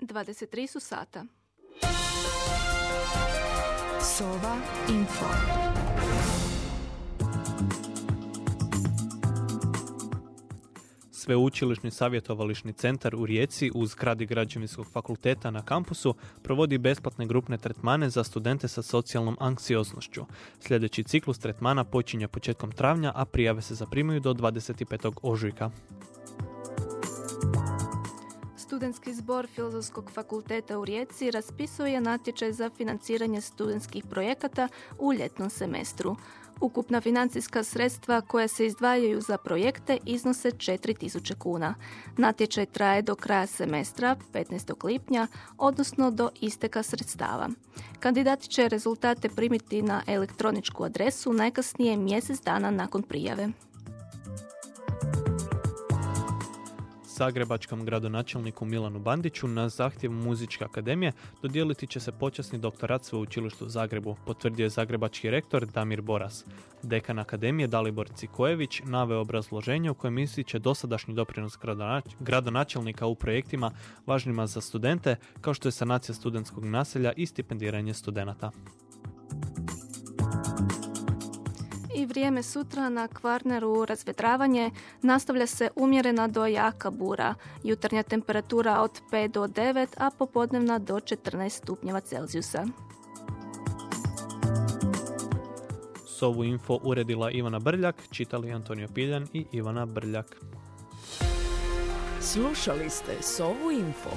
23 su sata. Sova Info. Sveučilišni savjetovališni centar u Rijeci uz zgradi građevinskog fakulteta na kampusu provodi besplatne grupne tretmane za studente sa socijalnom anksioznošću. Sljedeći ciklus tretmana počinje početkom travnja, a prijave se zaprimaju do 25. ožujka. Studentski zbor Filozofskog fakulteta u Rijeci raspisuje natječaj za financiranje studentskih projekata u ljetnom semestru. Ukupna financijska sredstva koja se izdvajaju za projekte iznose 4000 kuna. Natječaj traje do kraja semestra, 15. lipnja, odnosno do isteka sredstava. Kandidati će rezultate primiti na elektroničku adresu najkasnije mjesec dana nakon prijave. Zagrebačkom gradonačelniku Milanu Bandiću na zahtjev Muzičke akademije dodijeliti će se počasni doktorat sveučilištu u Zagrebu, potvrdio je zagrebački rektor Damir Boras. Dekan akademije Dalibor Cikojević naveo obrazloženje u kojem ističe dosadašnji doprinos gradonačelnika u projektima važnima za studente, kao što je sanacija studentskog naselja i stipendiranje studenata. I vrijeme sutra na Kvarneru razvedravanje nastavlja se umjerena do jaka bura. Jutarnja temperatura od 5 do 9, a popodnevna do 14 stupnjeva Celzijusa. Sovu info uredila Ivana Brljak, čitali Antonio Piljan i Ivana Brljak. Slušali ste Sovu info.